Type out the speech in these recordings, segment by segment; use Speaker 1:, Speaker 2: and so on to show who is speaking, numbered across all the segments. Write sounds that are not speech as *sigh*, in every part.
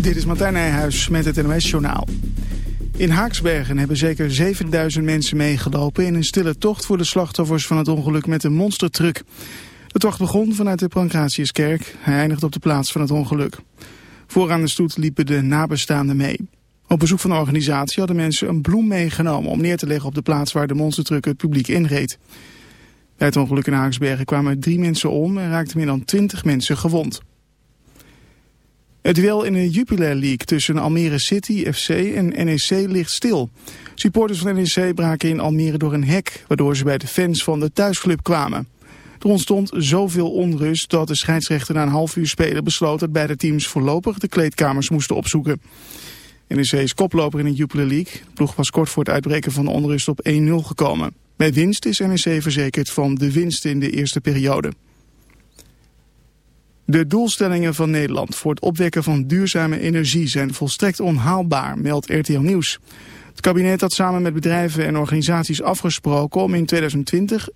Speaker 1: Dit is Martijn Nijhuis met het NOS-journaal. In Haaksbergen hebben zeker 7000 mensen meegelopen... in een stille tocht voor de slachtoffers van het ongeluk met een monstertruck. De tocht begon vanuit de Pancratiuskerk. Hij eindigt op de plaats van het ongeluk. Vooraan de stoet liepen de nabestaanden mee. Op bezoek van de organisatie hadden mensen een bloem meegenomen... om neer te leggen op de plaats waar de monstertruck het publiek inreed. Bij het ongeluk in Haaksbergen kwamen drie mensen om... en raakten meer dan 20 mensen gewond. Het duel in de Jupiler League tussen Almere City FC en NEC ligt stil. Supporters van NEC braken in Almere door een hek, waardoor ze bij de fans van de thuisclub kwamen. Er ontstond zoveel onrust dat de scheidsrechter na een half uur spelen besloot dat beide teams voorlopig de kleedkamers moesten opzoeken. NEC is koploper in de Jupiler League. De ploeg was kort voor het uitbreken van de onrust op 1-0 gekomen. Bij winst is NEC verzekerd van de winst in de eerste periode. De doelstellingen van Nederland voor het opwekken van duurzame energie zijn volstrekt onhaalbaar, meldt RTL Nieuws. Het kabinet had samen met bedrijven en organisaties afgesproken om in 2020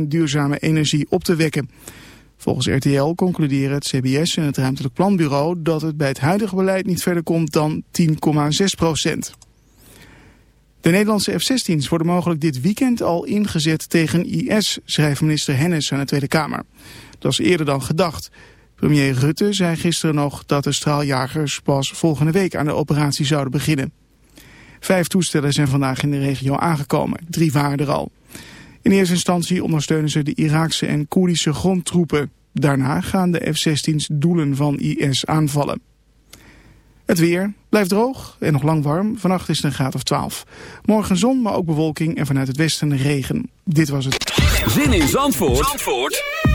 Speaker 1: 14% duurzame energie op te wekken. Volgens RTL concluderen het CBS en het Ruimtelijk Planbureau dat het bij het huidige beleid niet verder komt dan 10,6%. De Nederlandse F-16's worden mogelijk dit weekend al ingezet tegen IS, schrijft minister Hennis aan de Tweede Kamer. Dat is eerder dan gedacht. Premier Rutte zei gisteren nog dat de straaljagers pas volgende week aan de operatie zouden beginnen. Vijf toestellen zijn vandaag in de regio aangekomen. Drie waren er al. In eerste instantie ondersteunen ze de Iraakse en Koerdische grondtroepen. Daarna gaan de F-16's doelen van IS aanvallen. Het weer blijft droog en nog lang warm. Vannacht is het een graad of 12. Morgen zon, maar ook bewolking en vanuit het westen regen. Dit was het.
Speaker 2: Zin in Zandvoort, Zandvoort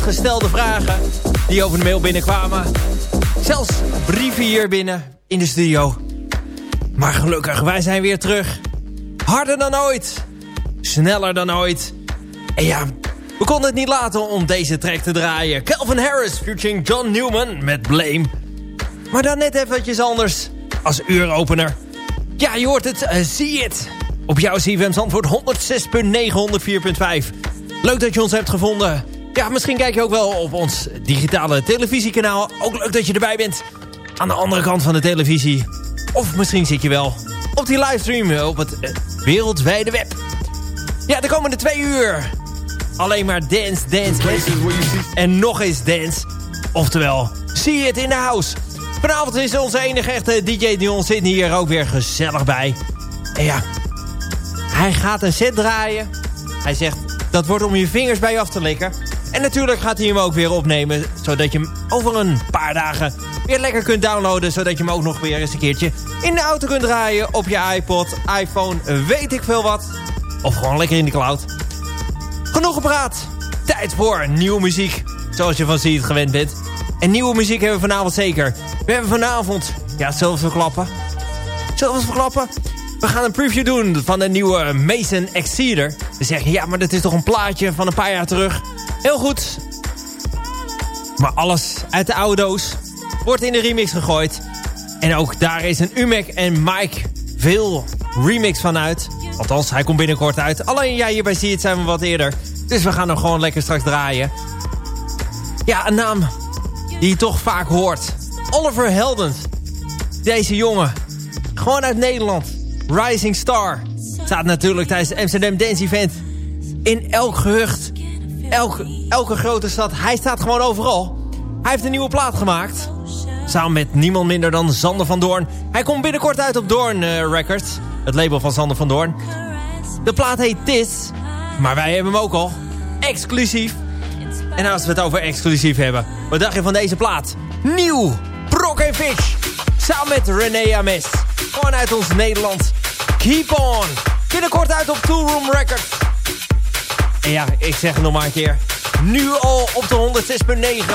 Speaker 3: gestelde vragen die over de mail binnenkwamen. Zelfs brieven hier binnen in de studio. Maar gelukkig, wij zijn weer terug. Harder dan ooit. Sneller dan ooit. En ja, we konden het niet laten om deze track te draaien. Calvin Harris featuring John Newman met Blame. Maar dan net eventjes anders. Als uuropener. Ja, je hoort het. Uh, zie het. Op jouw CFM Zandvoort 106.9, 104.5. Leuk dat je ons hebt gevonden. Ja, misschien kijk je ook wel op ons digitale televisiekanaal. Ook leuk dat je erbij bent. Aan de andere kant van de televisie. Of misschien zit je wel op die livestream op het uh, wereldwijde web. Ja, de komende twee uur. Alleen maar dance, dance, dance. En nog eens dance. Oftewel, zie het in de house. Vanavond is onze enige echte DJ Dion zit hier ook weer gezellig bij. En ja, hij gaat een set draaien. Hij zegt, dat wordt om je vingers bij je af te likken. En natuurlijk gaat hij hem ook weer opnemen... zodat je hem over een paar dagen weer lekker kunt downloaden... zodat je hem ook nog weer eens een keertje in de auto kunt draaien... op je iPod, iPhone, weet ik veel wat. Of gewoon lekker in de cloud. Genoeg gepraat. Tijd voor nieuwe muziek. Zoals je van ziet gewend bent. En nieuwe muziek hebben we vanavond zeker. We hebben vanavond... Ja, we verklappen? We verklappen? We gaan een preview doen van de nieuwe Mason Exceeder. We zeggen, ja, maar dat is toch een plaatje van een paar jaar terug. Heel goed. Maar alles uit de oude doos wordt in de remix gegooid. En ook daar is een Umek en Mike veel remix van uit. Althans, hij komt binnenkort uit. Alleen ja, hierbij zie je het zijn we wat eerder. Dus we gaan hem gewoon lekker straks draaien. Ja, een naam die je toch vaak hoort. Oliver Heldens. Deze jongen. Gewoon uit Nederland. Rising Star. Staat natuurlijk tijdens het Amsterdam Dance Event. In elk gehucht. Elke, elke grote stad. Hij staat gewoon overal. Hij heeft een nieuwe plaat gemaakt. Samen met niemand minder dan Sander van Doorn. Hij komt binnenkort uit op Doorn uh, Records. Het label van Sander van Doorn. De plaat heet Tis. Maar wij hebben hem ook al. Exclusief. En als we het over exclusief hebben. Wat dacht je van deze plaat? Nieuw. Brok en Fish. Samen met René Ames. Gewoon uit ons Nederland. Keep on. Binnenkort uit op Two Room Records. En ja, ik zeg het nog maar een keer. Nu al op de 106.9,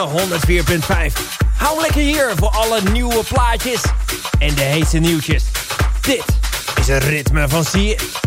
Speaker 3: 104.5. Hou lekker hier voor alle nieuwe plaatjes en de heetste nieuwtjes. Dit is een ritme van It.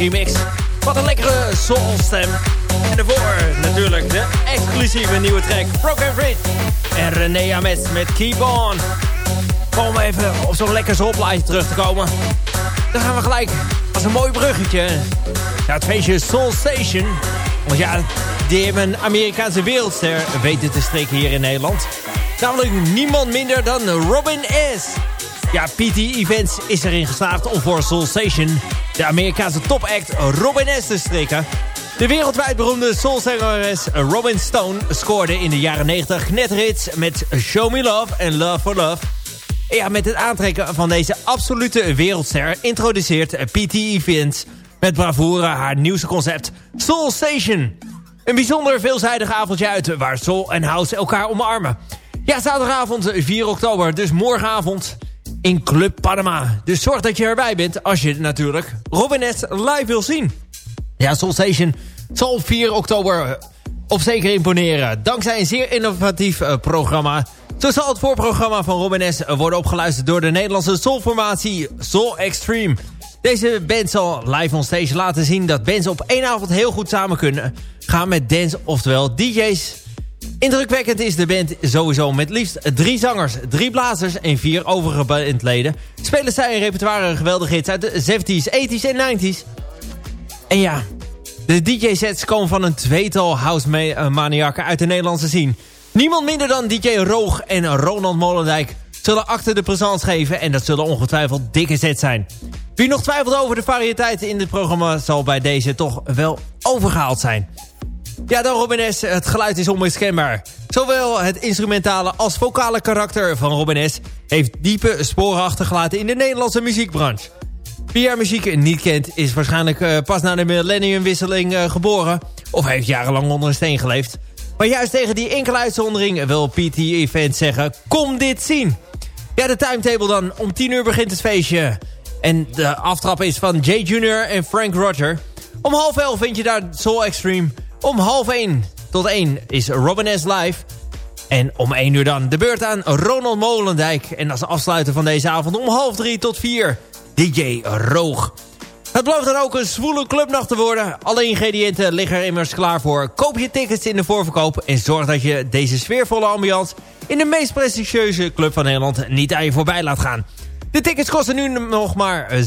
Speaker 3: Remix. Wat een lekkere soulstem. En daarvoor natuurlijk de exclusieve nieuwe track Broken Frit. En René Ames met Keep On. Om even op zo'n lekker soulplaatje terug te komen. Dan gaan we gelijk als een mooi bruggetje. Ja, het feestje Soul Station. Want ja, die hebben een Amerikaanse wereldster weten te strikken hier in Nederland. Namelijk niemand minder dan Robin S. Ja, PT Events is erin geslaagd om voor Soul Station... de Amerikaanse topact Robin S te strikken. De wereldwijd beroemde soulzangeres Robin Stone scoorde in de jaren 90 net hits met Show Me Love en Love for Love. Ja, met het aantrekken van deze absolute wereldster introduceert PT Events met bravoure haar nieuwste concept Soul Station. Een bijzonder veelzijdig avondje uit waar soul en house elkaar omarmen. Ja, zaterdagavond 4 oktober, dus morgenavond in Club Panama. Dus zorg dat je erbij bent als je natuurlijk Robin S. live wil zien. Ja, Soul Station zal 4 oktober op zeker imponeren. Dankzij een zeer innovatief uh, programma. Zo zal het voorprogramma van Robin S. worden opgeluisterd door de Nederlandse soulformatie Soul Extreme. Deze band zal live on stage laten zien dat bands op één avond heel goed samen kunnen gaan met dance, oftewel DJ's. Indrukwekkend is de band sowieso met liefst drie zangers, drie blazers en vier overige bandleden. Spelen zij een repertoire geweldige hits uit de 70s, 80s en 90s. En ja, de DJ-sets komen van een tweetal house-maniakken uit de Nederlandse scene. Niemand minder dan DJ Roog en Ronald Molendijk zullen achter de présence geven... en dat zullen ongetwijfeld dikke sets zijn. Wie nog twijfelt over de variëteiten in dit programma... zal bij deze toch wel overgehaald zijn. Ja, dan Robin S. Het geluid is onmiskenbaar. Zowel het instrumentale als vocale karakter van Robin S. heeft diepe sporen achtergelaten in de Nederlandse muziekbranche. Wie haar muziek niet kent is waarschijnlijk uh, pas na de millenniumwisseling uh, geboren... of heeft jarenlang onder een steen geleefd. Maar juist tegen die enkele uitzondering wil PT Event zeggen... kom dit zien! Ja, de timetable dan. Om 10 uur begint het feestje. En de aftrap is van Jay Jr. en Frank Roger. Om half elf vind je daar Soul Extreme. Om half 1 tot 1 is Robin S. Live. En om 1 uur dan de beurt aan Ronald Molendijk. En als afsluiter van deze avond om half 3 tot 4 DJ Roog. Het belooft dan ook een zwoele clubnacht te worden. Alle ingrediënten liggen er immers klaar voor. Koop je tickets in de voorverkoop en zorg dat je deze sfeervolle ambiance... in de meest prestigieuze club van Nederland niet aan je voorbij laat gaan. De tickets kosten nu nog maar 27,5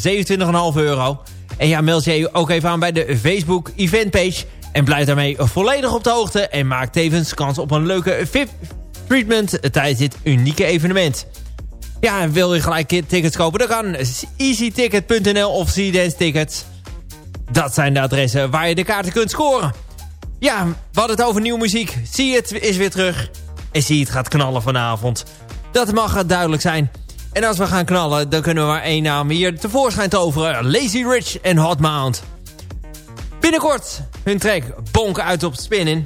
Speaker 3: euro. En ja, meld je ook even aan bij de Facebook eventpage... en blijf daarmee volledig op de hoogte... en maak tevens kans op een leuke VIP-treatment tijdens dit unieke evenement. Ja, wil je gelijk tickets kopen? Dan kan easyticket.nl of Seedance Tickets. Dat zijn de adressen waar je de kaarten kunt scoren. Ja, hadden het over nieuwe muziek. Zie het is weer terug. En zie het gaat knallen vanavond. Dat mag duidelijk zijn. En als we gaan knallen, dan kunnen we maar één naam hier tevoorschijn toveren. Lazy Rich en Hot Mount. Binnenkort hun track Bonk uit op spinnen.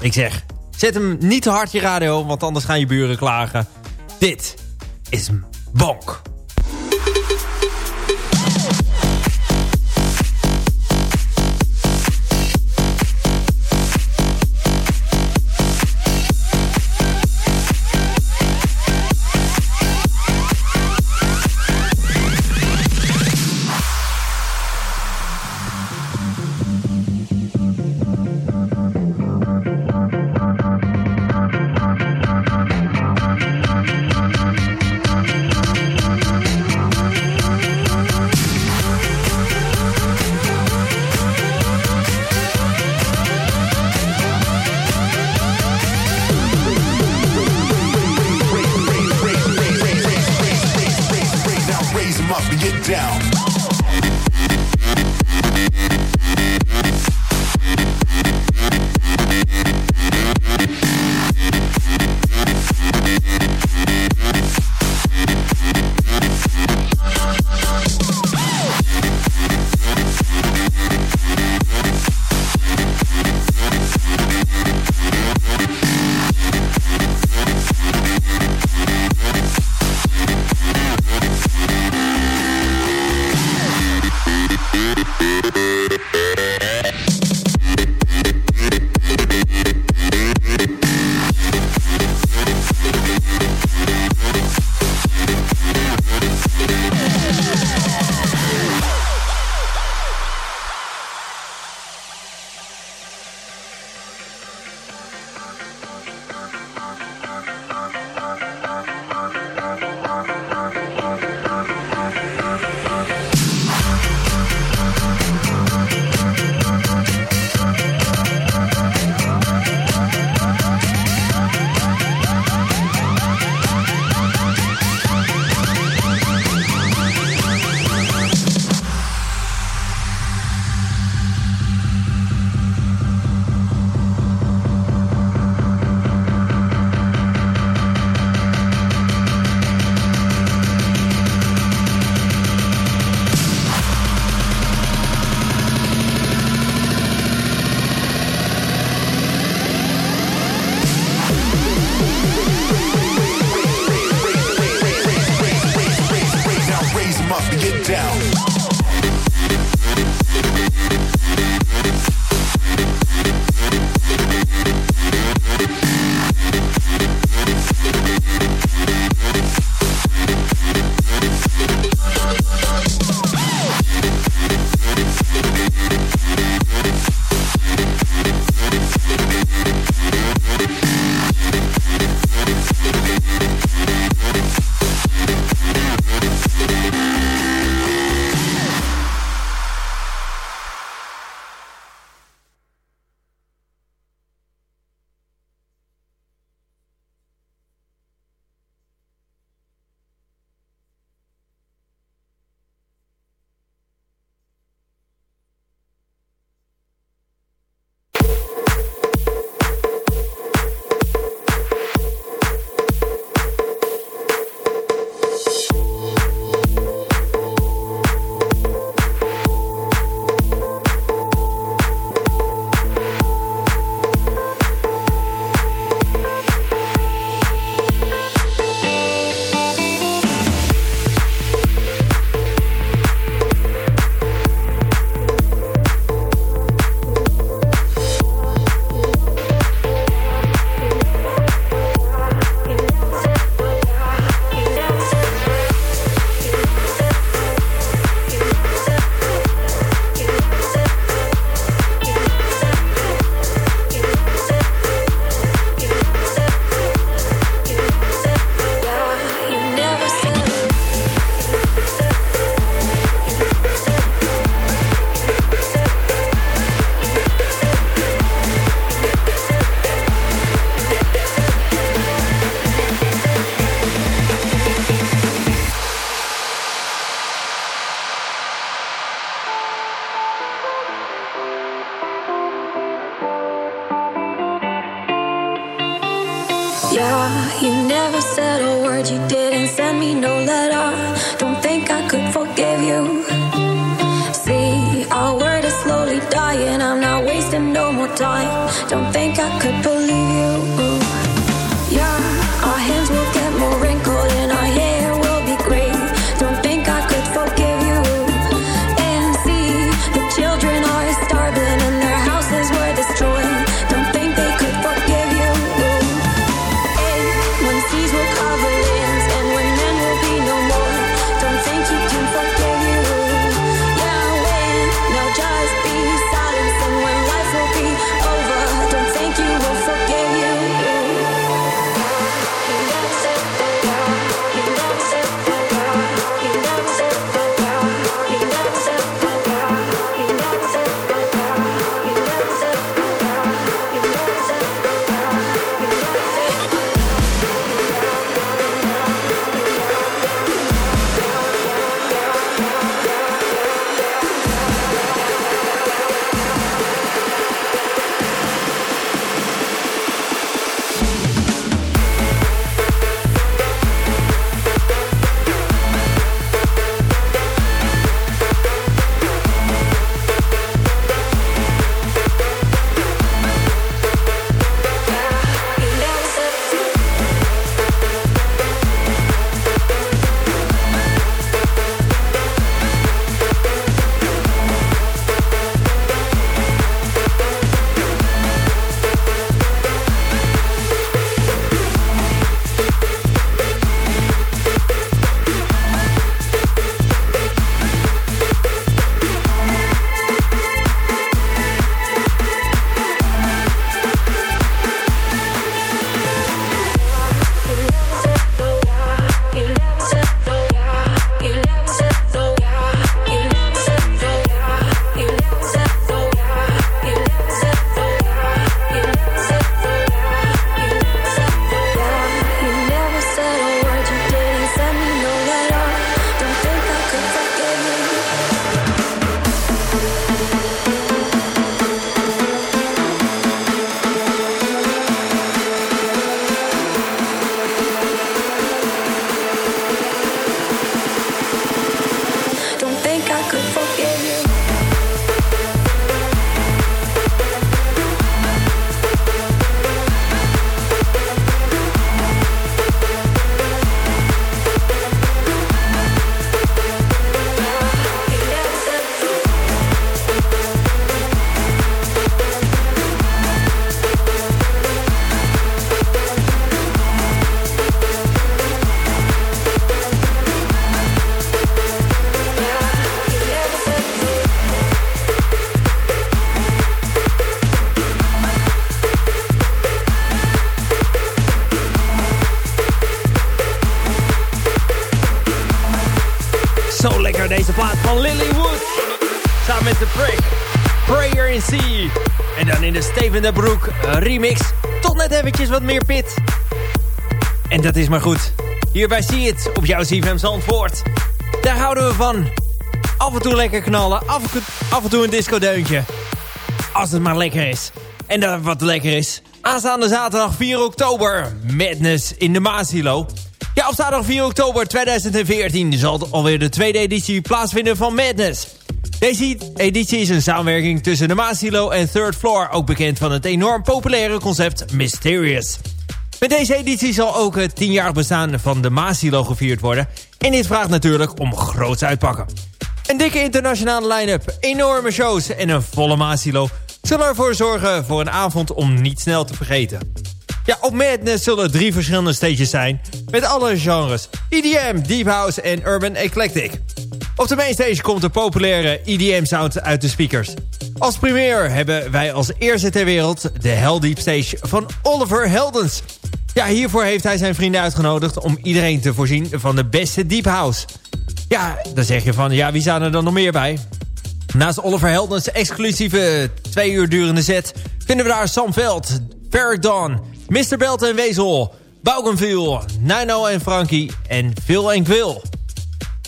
Speaker 3: Ik zeg, zet hem niet te hard je radio, want anders gaan je buren klagen. Dit is Bonk. Steven de Broek remix. Tot net eventjes wat meer pit. En dat is maar goed. Hierbij zie je het op jouw CFM Zandvoort. Daar houden we van. Af en toe lekker knallen. Af, af en toe een discodeuntje. Als het maar lekker is. En dat wat lekker is. Aanstaande zaterdag 4 oktober. Madness in de Maasilo. Ja, op zaterdag 4 oktober 2014 zal alweer de tweede editie plaatsvinden van Madness. Deze editie is een samenwerking tussen de Maasilo en Third Floor... ook bekend van het enorm populaire concept Mysterious. Met deze editie zal ook het 10-jarig bestaan van de Maasilo gevierd worden... en dit vraagt natuurlijk om groots uitpakken. Een dikke internationale line-up, enorme shows en een volle Maasilo... zullen ervoor zorgen voor een avond om niet snel te vergeten. Ja, op Madness zullen drie verschillende stages zijn... met alle genres, EDM, Deep House en Urban Eclectic... Op de mainstage komt de populaire EDM-sound uit de speakers. Als premier hebben wij als eerste ter wereld de Hell Stage van Oliver Heldens. Ja, hiervoor heeft hij zijn vrienden uitgenodigd om iedereen te voorzien van de beste Deep House. Ja, dan zeg je van, ja, wie staan er dan nog meer bij? Naast Oliver Heldens exclusieve twee uur durende set... vinden we daar Sam Veld, Ferric Dawn, Mr. Belt en Wezel... Bougainville, Nino en Frankie en Phil en.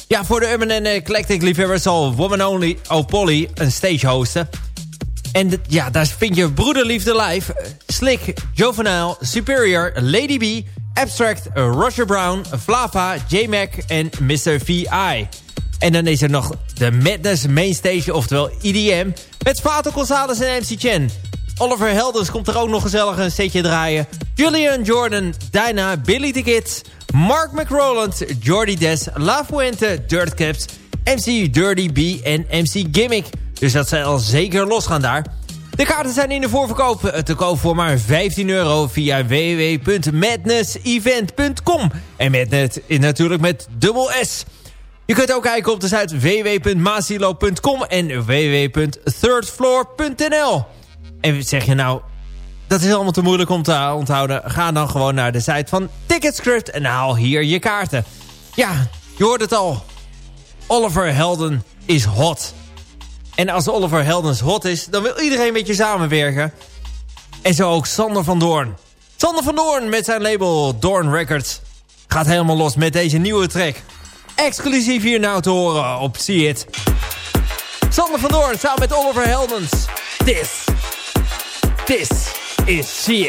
Speaker 3: Ja, voor de Urban en Eclectic liefhebbers zal Woman Only Polly een stage hosten. En ja, daar vind je Broederliefde live. Slick, Jovenile, Superior, Lady B... Abstract, Roger Brown, Flava, J-Mac en Mr. VI. En dan is er nog de Madness Mainstage, oftewel EDM... met Fato Gonzalez en MC Chen. Oliver Helders komt er ook nog gezellig een setje draaien. Julian Jordan, Dinah, Billy the Kid... Mark McRoland, Jordy Des, La Fuente, Dirtcaps... MC Dirty B en MC Gimmick. Dus dat zal zeker losgaan daar. De kaarten zijn in de voorverkoop eh, te koop voor maar 15 euro via www.madnessevent.com. En Madness is natuurlijk met dubbel S. Je kunt ook kijken op de site www.masilo.com en www.thirdfloor.nl. En zeg je nou, dat is allemaal te moeilijk om te onthouden. Ga dan gewoon naar de site van Ticketscript en haal hier je kaarten. Ja, je hoort het al. Oliver Helden is hot. En als Oliver Heldens hot is, dan wil iedereen met je samenwerken. En zo ook Sander van Doorn. Sander van Doorn met zijn label Doorn Records gaat helemaal los met deze nieuwe track. Exclusief hier nou te horen op See It. Sander van Doorn samen met Oliver Heldens. This, this is See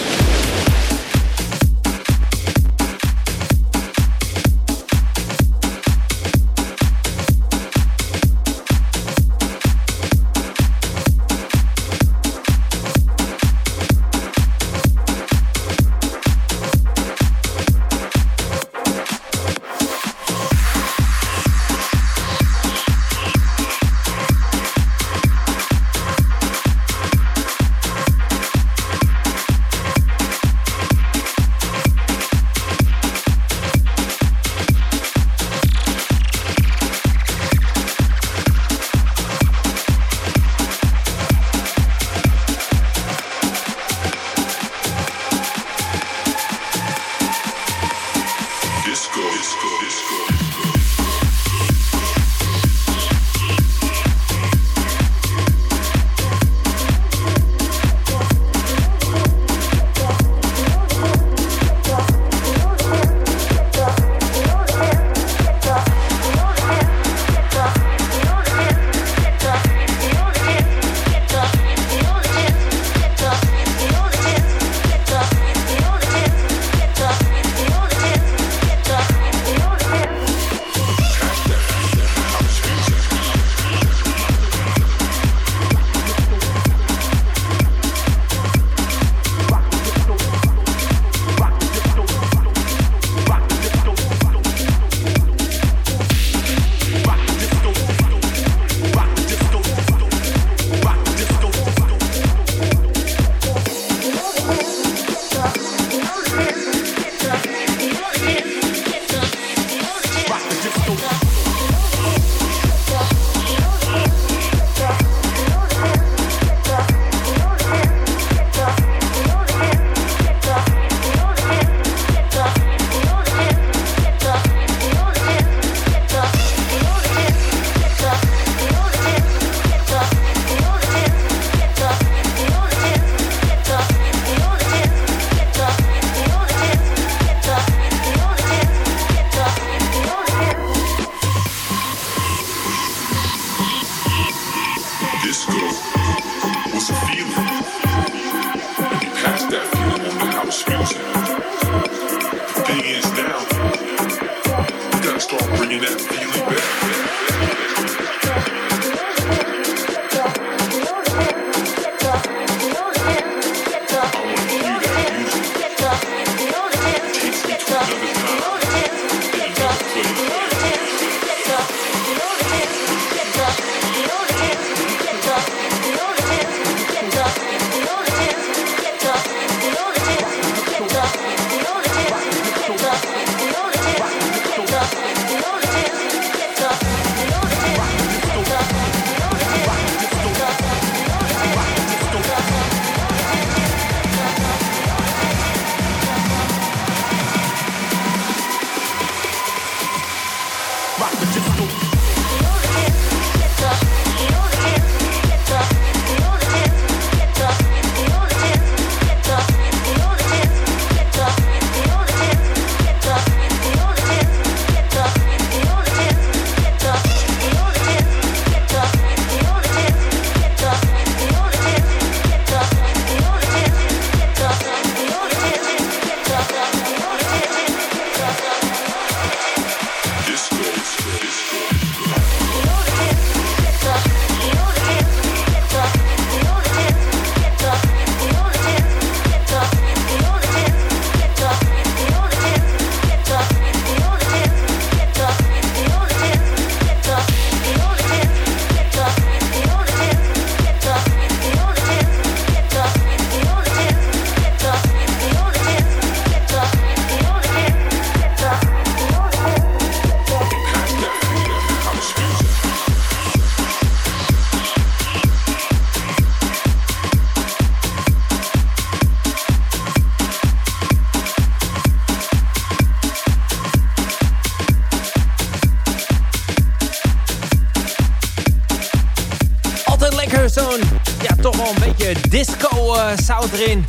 Speaker 4: En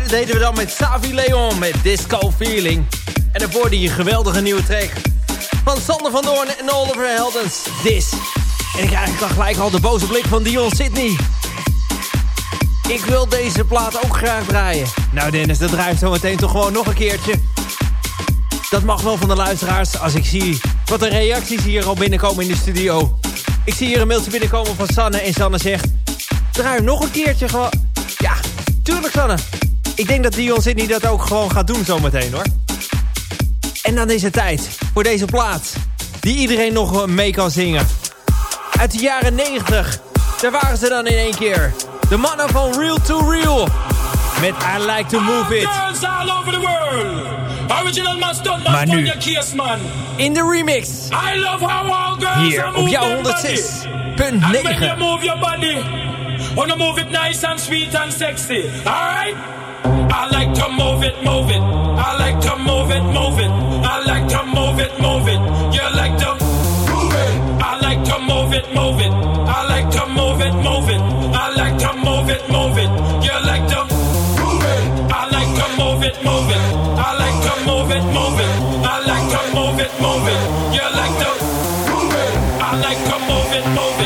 Speaker 4: dat deden we dan met Savi Leon met Disco Feeling. En daarvoor die geweldige nieuwe track van Sander van Doorn en Oliver Heldens. This. En ik krijg dan gelijk al de boze blik van Dion Sydney. Ik wil deze plaat ook graag draaien. Nou Dennis, dat draait zo meteen toch gewoon nog een keertje. Dat mag wel van de luisteraars als ik zie wat de reacties hier al binnenkomen in de studio. Ik zie hier een mailtje binnenkomen van Sanne en Sanne zegt... Draai nog een keertje gewoon... Tuurlijk, Sanne. Ik denk dat Dion Sydney dat ook gewoon gaat doen zometeen, hoor. En dan is het tijd voor deze plaat. Die iedereen nog mee kan zingen. Uit de jaren 90. Daar waren ze dan in één keer. De mannen van Real to Real. Met I Like to Move It. all over the world. Original maar nu, in de remix. I love how all girls Hier op jouw 106.9. Wanna move it nice and sweet and sexy. Alright? I like to move it, move it. I like to move it, move it. I like to move it, move it. You like to move it. I like to move it, move it. I like to move it, move it. I like to move it, move it. You like to move it. I like to move it, move it. I like to move it, move it. I like to move it, move it. You like to move it. I like to move it, move it.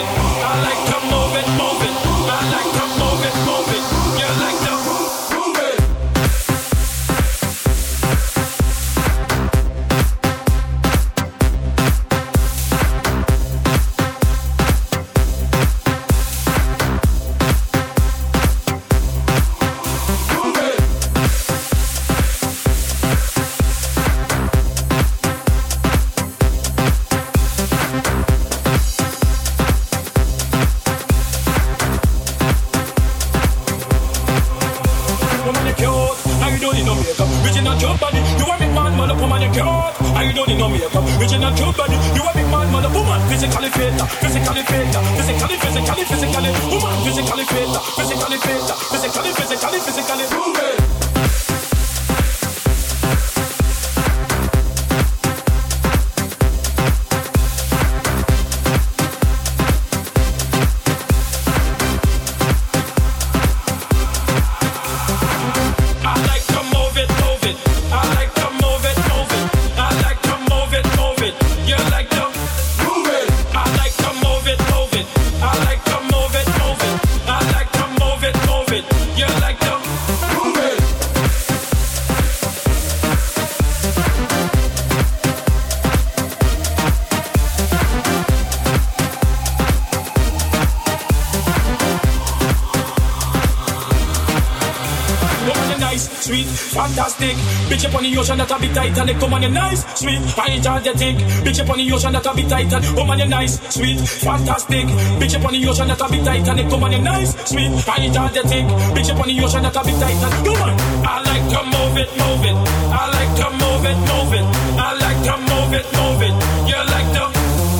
Speaker 4: stick. Bitch up on the ocean that a bit Titanic. Come on, you nice, sweet. I enjoy the thing. Bitch up on the ocean that a bit And Come on, you nice, sweet, fantastic. Bitch up on the ocean that a bit Titanic. Come on, you nice, sweet. I enjoy the thing. Bitch up on the ocean that a bit Titanic. Come on. I like to move it, move it. I like to move it, move it. I like to move it, move it. You like to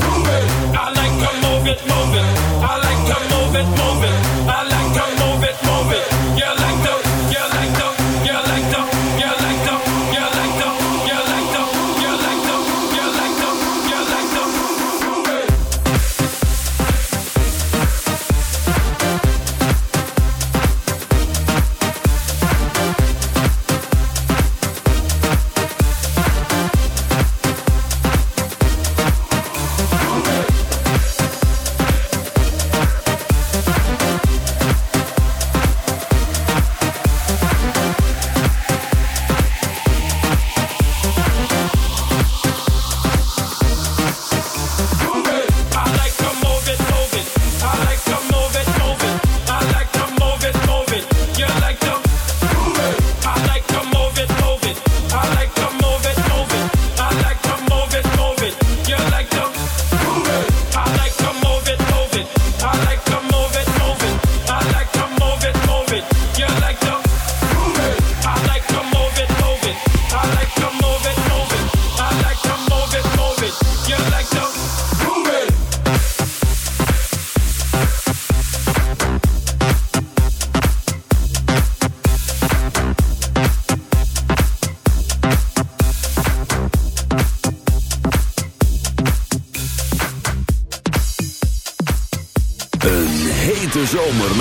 Speaker 4: move it. I like to move it, move it. I like to move it, move it. I like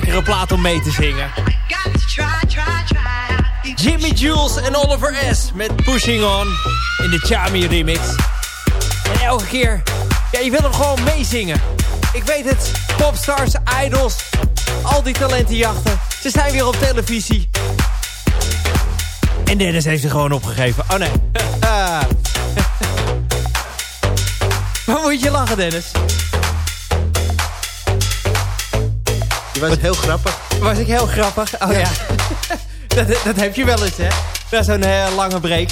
Speaker 3: Lekkere plaat om mee te zingen. Jimmy Jules en Oliver S. met Pushing On in de Chami remix. En elke keer, ja, je wil hem gewoon meezingen. Ik weet het, popstars, idols, al die talentenjachten. Ze zijn weer op televisie. En Dennis heeft zich gewoon opgegeven. Oh nee. *laughs* *laughs* Waar moet je lachen, Dennis?
Speaker 5: Was heel grappig.
Speaker 3: Was ik heel grappig? Oh ja. *laughs* dat, dat heb je wel eens, hè? Na zo'n uh, lange break.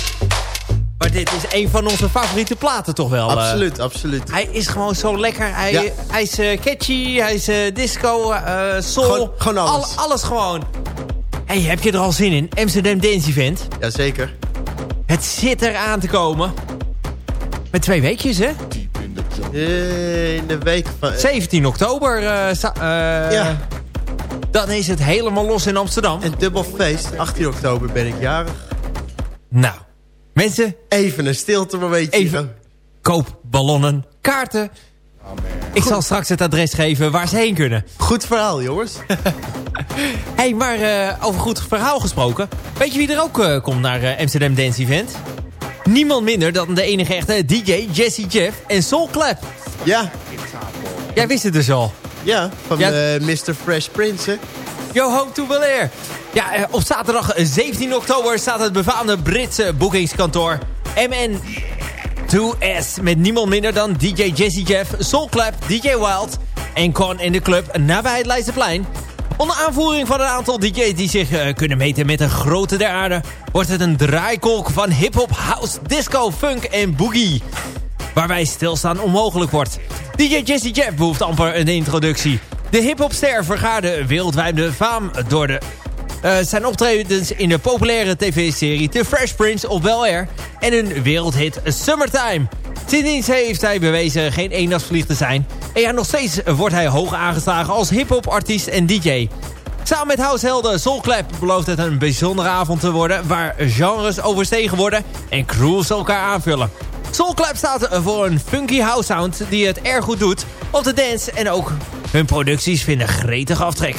Speaker 3: Maar dit is een van onze favoriete platen toch wel? eh?
Speaker 5: Absoluut, absoluut.
Speaker 3: Hij is gewoon zo lekker. Hij,
Speaker 5: Ja.
Speaker 3: hij is eh, catchy, hij is disco, soul.
Speaker 5: Gewoon- gewoon alles.
Speaker 3: Al- alles gewoon. Hey, heb je er al zin in? Amsterdam Dance Event.
Speaker 5: Jazeker.
Speaker 3: Het zit eraan te komen. Met twee weekjes, hè?
Speaker 5: In de week van...
Speaker 3: 17 oktober. eh,
Speaker 5: Ja.
Speaker 3: Dan is het helemaal los in Amsterdam.
Speaker 5: En dubbel feest. 18 oktober ben ik jarig.
Speaker 3: Nou, mensen,
Speaker 5: Even een stilte momentje.
Speaker 3: Even. koop ballonnen, kaarten. Ik zal straks het adres geven waar ze heen kunnen.
Speaker 5: Goed verhaal, jongens. *laughs*
Speaker 3: hey, maar eh, over goed verhaal gesproken. Weet je wie er ook eh, komt naar eh, Amsterdam Dance Event? Niemand minder dan de enige echte DJ Jesse Jeff en Soul Clap.
Speaker 5: Ja,
Speaker 3: Jij wist het dus al.
Speaker 5: Ja. Van
Speaker 3: Ja.
Speaker 5: eh, Mr. Fresh Prince, hè?
Speaker 3: Yo home to. Ja, eh, op zaterdag eh, 17 oktober staat het befaamde Britse boekingskantoor MN 2S met niemand minder dan DJ Jesse Jeff, Soulclap, DJ Wild en Con in de club nabij het Leidseplein. Onder aanvoering van een aantal DJ's die zich eh, kunnen meten met de grote der aarde... wordt het een draaikolk van hip-hop, house, disco, funk en boogie. Waarbij stilstaan onmogelijk wordt. DJ Jesse Jeff behoeft amper een introductie. De hip-hopster vergaarde wereldwijde faam door de eh, zijn optredens in de populaire tv-serie The Fresh Prince of Bel-Air en hun wereldhit Summertime. Sindsdien heeft hij bewezen geen eendagsvlieg te zijn. En ja, nog steeds wordt hij hoog aangeslagen als hip-hop artiest en DJ. Samen met househelden Soulclap belooft het een bijzondere avond te worden... waar genres overstegen worden en crews elkaar aanvullen. Soulclap staat voor een funky house sound die het erg goed doet op de dance... en ook hun producties vinden gretig aftrek.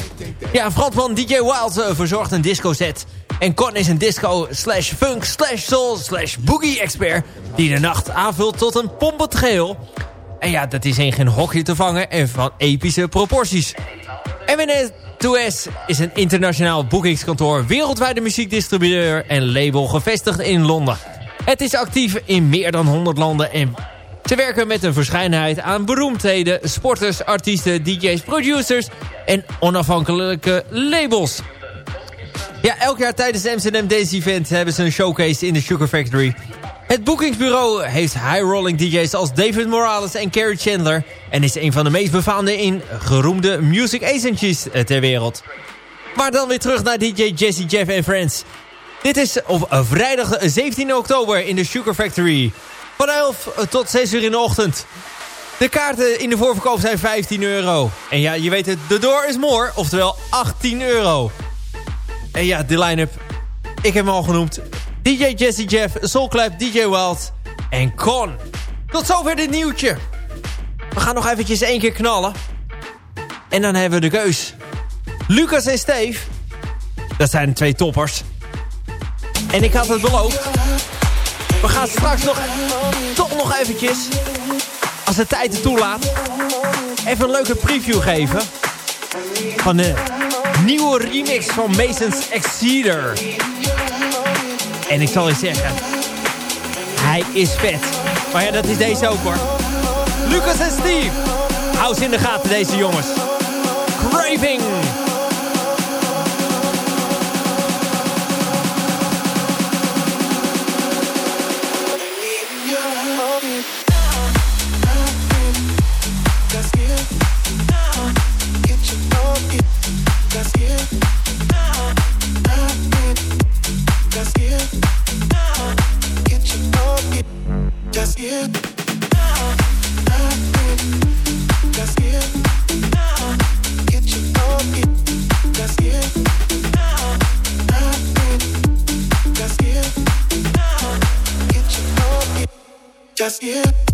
Speaker 3: Ja, frontman DJ Wild eh, verzorgt een disco set... En Con is een disco slash funk slash soul slash boogie expert... die de nacht aanvult tot een pompend. En ja, dat is in geen hokje te vangen en van epische proporties. MNS 2S is een internationaal boekingskantoor... wereldwijde muziekdistributeur en label gevestigd in Londen. Het is actief in meer dan 100 landen en ze werken met een verscheidenheid aan beroemdheden... sporters, artiesten, DJ's, producers en onafhankelijke labels. Ja, elk jaar tijdens de Amsterdam Dance Event hebben ze een showcase in de Sugar Factory. Het boekingsbureau heeft high-rolling DJ's als David Morales en Carrie Chandler... en is een van de meest befaamde in geroemde music agencies ter wereld. Maar dan weer terug naar DJ Jesse Jeff en Friends. Dit is op eh, vrijdag 17 oktober in de Sugar Factory. Van 11 tot 6 uur in de ochtend. De kaarten in de voorverkoop zijn 15 euro. En ja, je weet het, de door is more, oftewel 18 euro. En ja, de line-up. Ik heb hem al genoemd. DJ Jesse Jeff, Soulclap, DJ Wild en Con. Tot zover dit nieuwtje. We gaan nog eventjes één keer knallen. En dan hebben we de keus. Lucas en Steve. Dat zijn twee toppers. En ik had het beloofd. We gaan straks nog, toch nog eventjes, als de tijd het toelaat, even een leuke preview geven. Van de nieuwe remix van Mason's Exceeder. En ik zal je zeggen, hij is vet. Maar ja, dat is deze ook hoor. Lucas en Steve. Hou ze in de gaten deze jongens. Craving.
Speaker 6: just
Speaker 7: here.